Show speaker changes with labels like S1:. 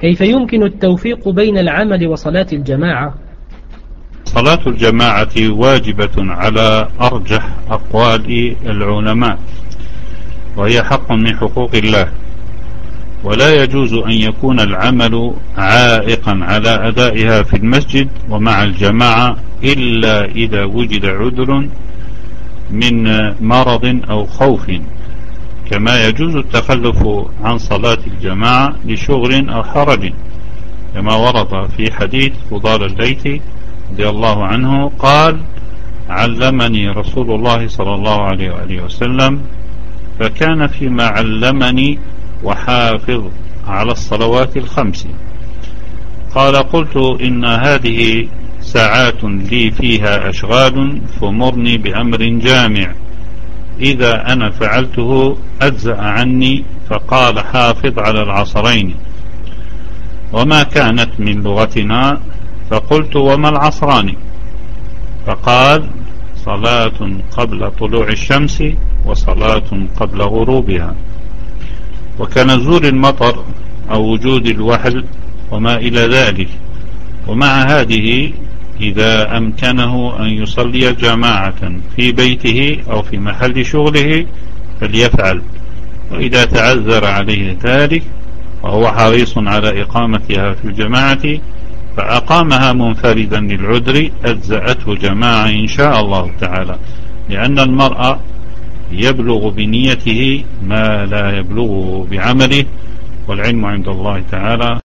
S1: كيف يمكن التوفيق بين العمل وصلاة الجماعة؟
S2: صلاة الجماعة واجبة على أرجح أقوال العلماء وهي حق من حقوق الله. ولا يجوز أن يكون العمل عائقا على أدائها في المسجد ومع الجماعة إلا إذا وجد عذر من مرض أو خوف. كما يجوز التخلف عن صلاة الجماعة لشغل أو حرج كما ورد في حديث فضال الليث رضي الله عنه قال علمني رسول الله صلى الله عليه وآله وسلم فكان فيما علمني وحافظ على الصلوات الخمس. قال قلت إن هذه ساعات لي فيها أشغال فمرني بأمر جامع. إذا أنا فعلته أجزأ عني فقال حافظ على العصرين. وما كانت من لغتنا فقلت وما العصران؟ فقال صلاة قبل طلوع الشمس وصلاة قبل غروبها. وكنزول المطر أو وجود الوحل وما إلى ذلك. ومع هذه إذا أمكنه أن يصلي جماعة في بيته أو في محل شغله فليفعل. وإذا تعذر عليه ذلك وهو حريص على إقامتها في الجماعة فأقامها منفردا للعذر أجزأته جماعة إن شاء الله تعالى. لأن المرأة يبلغ بنيته ما لا يبلغه بعمله والعلم عند الله تعالى